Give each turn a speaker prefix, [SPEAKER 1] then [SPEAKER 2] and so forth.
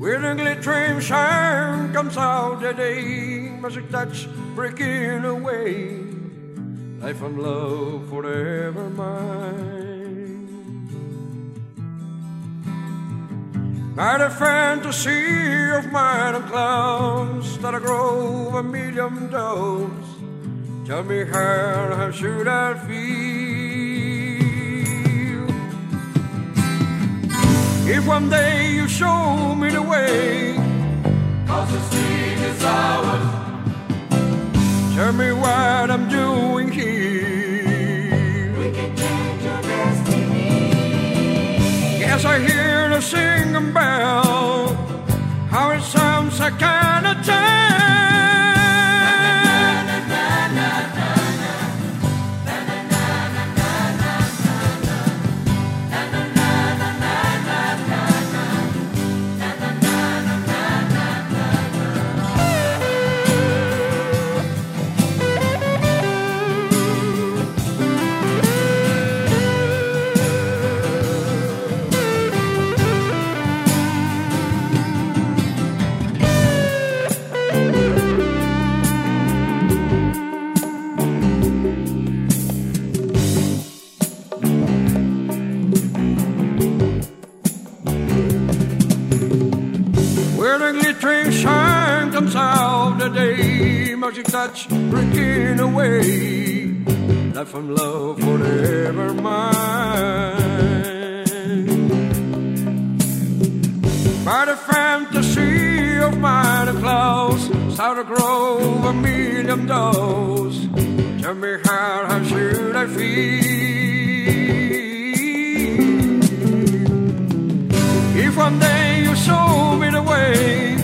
[SPEAKER 1] Where the glittering shine comes out the day, magic touch breaking away, life and love forever mine. By the fantasy of mine and clouds that I grow a million doves, tell me how, how should I feel? If one day you show me what I'm doing here.
[SPEAKER 2] We can change your destiny.
[SPEAKER 1] Yes, I hear the singing bell, how it sounds kind of time. Shine comes out the day, magic touch breaking away, life and love forever mine. By the fantasy of and clouds, start to grow a million doves. Tell me how, how should I feel? If one day you show me